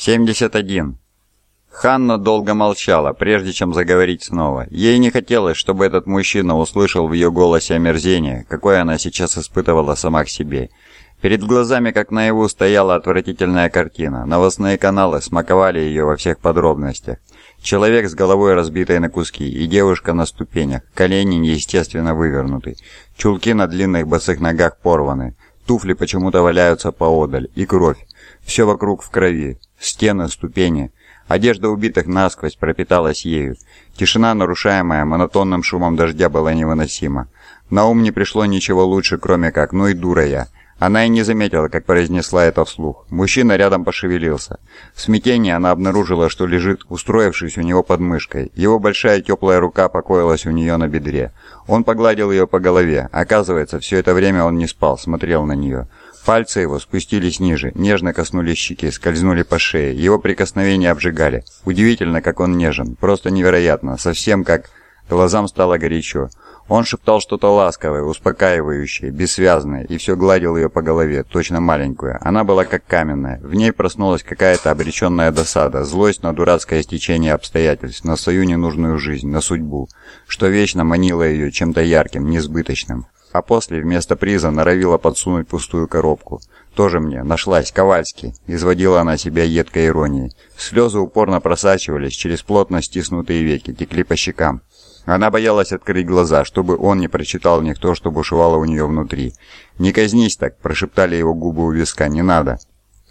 71. Ханна долго молчала, прежде чем заговорить снова. Ей не хотелось, чтобы этот мужчина услышал в ее голосе омерзение, какое она сейчас испытывала сама к себе. Перед глазами, как наяву, стояла отвратительная картина. Новостные каналы смаковали ее во всех подробностях. Человек с головой разбитой на куски и девушка на ступенях, колени неестественно вывернуты, чулки на длинных босых ногах порваны, туфли почему-то валяются поодаль, и кровь. Все вокруг в крови, стены, ступени. Одежда убитых насквозь пропиталась ею. Тишина, нарушаемая монотонным шумом дождя, была невыносима. На ум не пришло ничего лучше, кроме как «ну и дура я». Она и не заметила, как произнесла это вслух. Мужчина рядом пошевелился. В смятении она обнаружила, что лежит, устроившись у него под мышкой. Его большая теплая рука покоилась у нее на бедре. Он погладил ее по голове. Оказывается, все это время он не спал, смотрел на нее. Пальцы его спустились ниже, нежно коснулись щеки, скользнули по шее. Его прикосновения обжигали. Удивительно, как он нежен. Просто невероятно. Совсем как... Глазам стало горячо. Он шептал что-то ласковое, успокаивающее, бессвязное, и все гладил ее по голове, точно маленькую. Она была как каменная. В ней проснулась какая-то обреченная досада, злость на дурацкое стечение обстоятельств, на свою ненужную жизнь, на судьбу, что вечно манило ее чем-то ярким, несбыточным. А после вместо приза норовила подсунуть пустую коробку. «Тоже мне, нашлась, Ковальский!» – изводила она себя едкой иронией. Слезы упорно просачивались через плотно стиснутые веки, текли по щекам. Она боялась открыть глаза, чтобы он не прочитал в них то, что бушевало у нее внутри. «Не казнись так», – прошептали его губы у виска, – «не надо».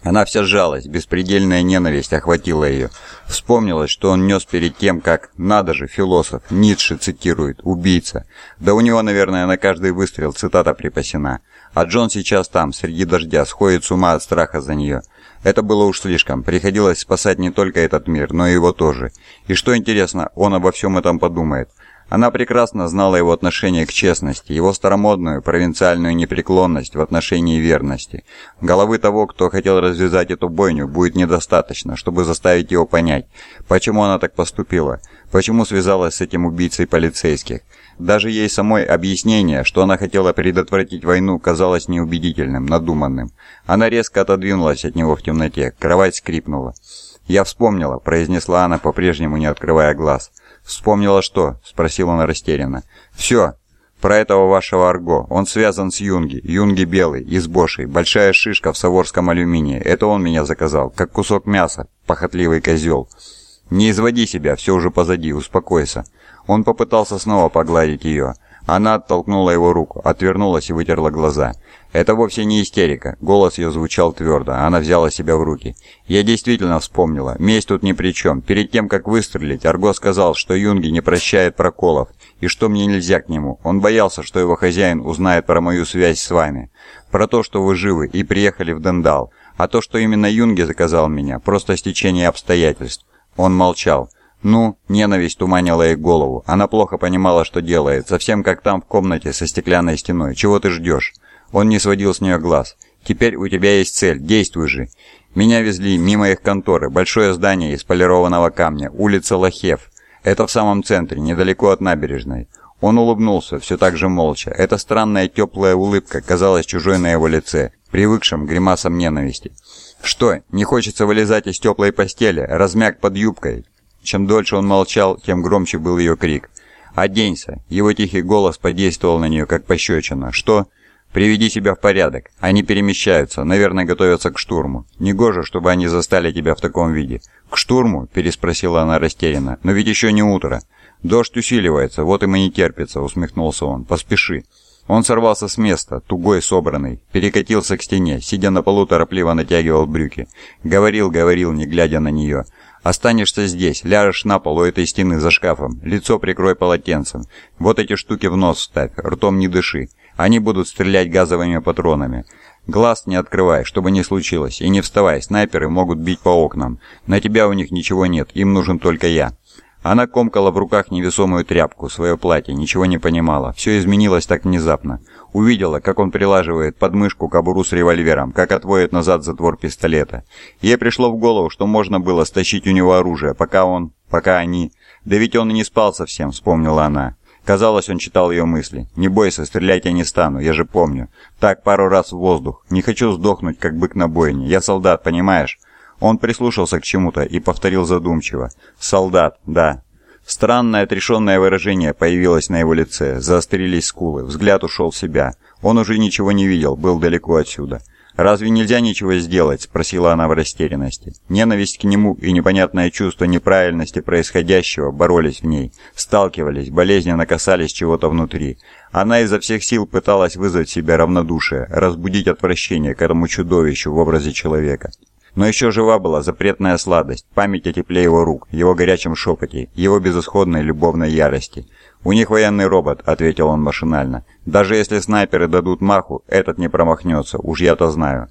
Она вся сжалась, беспредельная ненависть охватила ее. Вспомнилось, что он нес перед тем, как «надо же, философ», Ницше цитирует, «убийца». Да у него, наверное, на каждый выстрел цитата припасена. А Джон сейчас там, среди дождя, сходит с ума от страха за нее. Это было уж слишком. Приходилось спасать не только этот мир, но и его тоже. И что интересно, он обо всем этом подумает. Она прекрасно знала его отношение к честности, его старомодную провинциальную непреклонность в отношении верности. Головы того, кто хотел развязать эту бойню, будет недостаточно, чтобы заставить его понять, почему она так поступила, почему связалась с этим убийцей полицейских. Даже ей самой объяснение, что она хотела предотвратить войну, казалось неубедительным, надуманным. Она резко отодвинулась от него в темноте, кровать скрипнула. «Я вспомнила», — произнесла она, по-прежнему не открывая глаз. «Вспомнила что?» – спросила она растерянно. «Все. Про этого вашего Арго. Он связан с Юнги. Юнги белый, из Бошей. Большая шишка в саворском алюминии. Это он меня заказал, как кусок мяса. Похотливый козел». «Не изводи себя, все уже позади, успокойся». Он попытался снова погладить ее. Она оттолкнула его руку, отвернулась и вытерла глаза. Это вовсе не истерика. Голос ее звучал твердо. Она взяла себя в руки. Я действительно вспомнила. Месть тут ни при чем. Перед тем, как выстрелить, Арго сказал, что Юнги не прощает проколов, и что мне нельзя к нему. Он боялся, что его хозяин узнает про мою связь с вами. Про то, что вы живы и приехали в Дендал. А то, что именно Юнги заказал меня, просто стечение обстоятельств. Он молчал. Ну, ненависть туманила ей голову. Она плохо понимала, что делает, совсем как там в комнате со стеклянной стеной. Чего ты ждешь? Он не сводил с нее глаз. «Теперь у тебя есть цель, действуй же!» Меня везли мимо их конторы, большое здание из полированного камня, улица Лохев. Это в самом центре, недалеко от набережной. Он улыбнулся, все так же молча. Эта странная теплая улыбка казалась чужой на его лице, привыкшим к гримасам ненависти. «Что, не хочется вылезать из теплой постели, размяк под юбкой?» Чем дольше он молчал, тем громче был ее крик. «Оденься!» Его тихий голос подействовал на нее, как пощечина. «Что?» «Приведи себя в порядок. Они перемещаются, наверное, готовятся к штурму. Негоже, чтобы они застали тебя в таком виде». «К штурму?» – переспросила она растерянно. «Но ведь еще не утро. Дождь усиливается, вот им и не терпится», – усмехнулся он. «Поспеши». Он сорвался с места, тугой, собранный, перекатился к стене, сидя на полу, торопливо натягивал брюки. Говорил, говорил, не глядя на нее. «Останешься здесь, ляжешь на пол у этой стены за шкафом, лицо прикрой полотенцем. Вот эти штуки в нос ставь, ртом не дыши. Они будут стрелять газовыми патронами. Глаз не открывай, чтобы не случилось, и не вставай, снайперы могут бить по окнам. На тебя у них ничего нет, им нужен только я». Она комкала в руках невесомую тряпку, свое платье, ничего не понимала. Все изменилось так внезапно. Увидела, как он прилаживает под мышку кобуру с револьвером, как отводит назад затвор пистолета. Ей пришло в голову, что можно было стащить у него оружие, пока он... пока они... Да ведь он и не спал совсем, вспомнила она. Казалось, он читал ее мысли. «Не бойся, стрелять я не стану, я же помню. Так, пару раз в воздух. Не хочу сдохнуть, как бык на бойне. Я солдат, понимаешь?» Он прислушался к чему-то и повторил задумчиво. «Солдат, да». Странное отрешенное выражение появилось на его лице, заострились скулы, взгляд ушел в себя. Он уже ничего не видел, был далеко отсюда. «Разве нельзя ничего сделать?» – спросила она в растерянности. Ненависть к нему и непонятное чувство неправильности происходящего боролись в ней, сталкивались, болезненно касались чего-то внутри. Она изо всех сил пыталась вызвать в себе равнодушие, разбудить отвращение к этому чудовищу в образе человека. Но еще жива была запретная сладость, память о тепле его рук, его горячем шепоте, его безысходной любовной ярости. «У них военный робот», — ответил он машинально. «Даже если снайперы дадут маху, этот не промахнется, уж я-то знаю».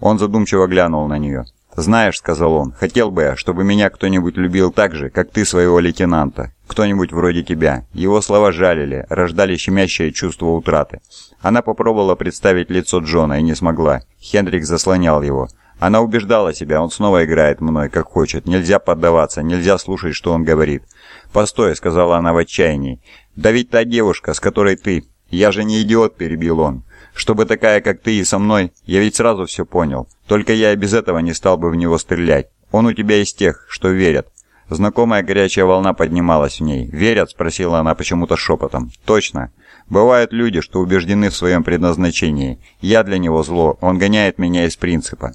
Он задумчиво глянул на нее. «Знаешь», — сказал он, — «хотел бы я, чтобы меня кто-нибудь любил так же, как ты своего лейтенанта. Кто-нибудь вроде тебя». Его слова жалили, рождали щемящее чувство утраты. Она попробовала представить лицо Джона и не смогла. Хендрик заслонял его. Она убеждала себя, он снова играет мной, как хочет. Нельзя поддаваться, нельзя слушать, что он говорит. «Постой», — сказала она в отчаянии. «Да ведь та девушка, с которой ты...» «Я же не идиот», — перебил он. «Чтобы такая, как ты и со мной, я ведь сразу все понял. Только я и без этого не стал бы в него стрелять. Он у тебя из тех, что верят». Знакомая горячая волна поднималась в ней. «Верят?» — спросила она почему-то шепотом. «Точно. Бывают люди, что убеждены в своем предназначении. Я для него зло, он гоняет меня из принципа.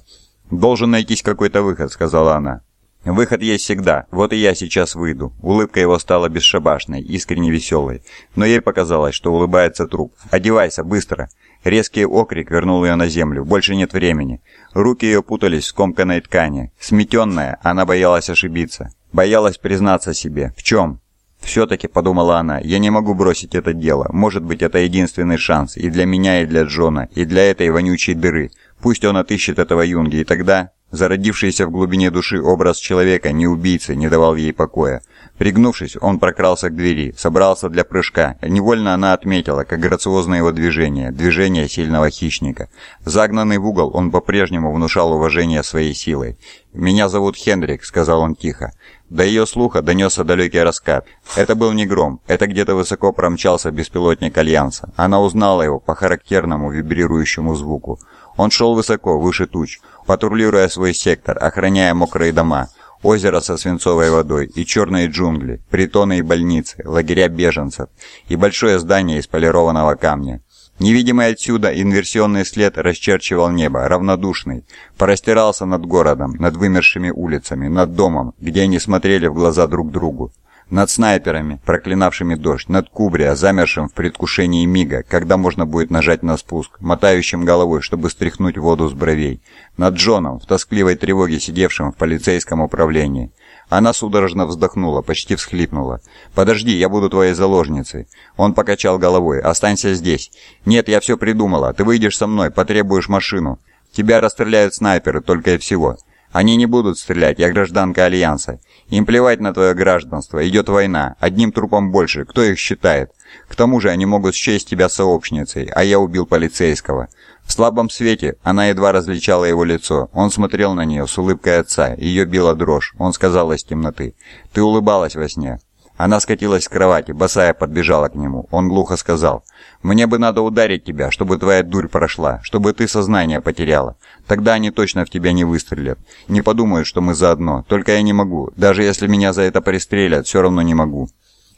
«Должен найтись какой-то выход», — сказала она. «Выход есть всегда. Вот и я сейчас выйду». Улыбка его стала бесшабашной, искренне веселой. Но ей показалось, что улыбается труп. «Одевайся, быстро!» Резкий окрик вернул ее на землю. Больше нет времени. Руки ее путались в скомканной ткани. Сметенная, она боялась ошибиться. Боялась признаться себе. В чем? «Все-таки», — подумала она, — «я не могу бросить это дело. Может быть, это единственный шанс и для меня, и для Джона, и для этой вонючей дыры. Пусть он отыщет этого Юнги, и тогда зародившийся в глубине души образ человека, не убийцы, не давал ей покоя. Пригнувшись, он прокрался к двери, собрался для прыжка. Невольно она отметила, как грациозно его движение, движение сильного хищника. Загнанный в угол, он по-прежнему внушал уважение своей силой. «Меня зовут Хендрик», — сказал он тихо. До ее слуха донесся далекий раскат. Это был не гром, это где-то высоко промчался беспилотник Альянса. Она узнала его по характерному вибрирующему звуку. Он шел высоко, выше туч, патрулируя свой сектор, охраняя мокрые дома, озеро со свинцовой водой и черные джунгли, притоны и больницы, лагеря беженцев и большое здание из полированного камня. Невидимый отсюда инверсионный след расчерчивал небо, равнодушный, простирался над городом, над вымершими улицами, над домом, где они смотрели в глаза друг другу над снайперами, проклинавшими дождь, над Кубрия, замершим в предвкушении мига, когда можно будет нажать на спуск, мотающим головой, чтобы стряхнуть воду с бровей, над Джоном, в тоскливой тревоге сидевшим в полицейском управлении. Она судорожно вздохнула, почти всхлипнула. «Подожди, я буду твоей заложницей». Он покачал головой. «Останься здесь». «Нет, я все придумала. Ты выйдешь со мной, потребуешь машину. Тебя расстреляют снайперы, только и всего. Они не будут стрелять, я гражданка Альянса. Им плевать на твое гражданство, идет война, одним трупом больше, кто их считает? К тому же они могут счесть тебя сообщницей, а я убил полицейского». В слабом свете она едва различала его лицо. Он смотрел на нее с улыбкой отца, ее била дрожь. Он сказал из темноты. «Ты улыбалась во сне». Она скатилась с кровати, босая подбежала к нему. Он глухо сказал, «Мне бы надо ударить тебя, чтобы твоя дурь прошла, чтобы ты сознание потеряла. Тогда они точно в тебя не выстрелят. Не подумают, что мы заодно. Только я не могу. Даже если меня за это пристрелят, все равно не могу.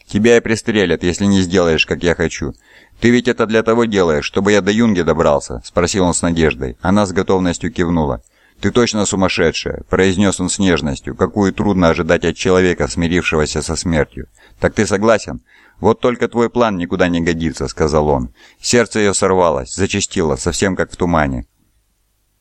Тебя и пристрелят, если не сделаешь, как я хочу. Ты ведь это для того делаешь, чтобы я до Юнги добрался?» Спросил он с надеждой. Она с готовностью кивнула. «Ты точно сумасшедшая», — произнес он с нежностью, какую трудно ожидать от человека, смирившегося со смертью. «Так ты согласен?» «Вот только твой план никуда не годится», — сказал он. Сердце ее сорвалось, зачастило, совсем как в тумане.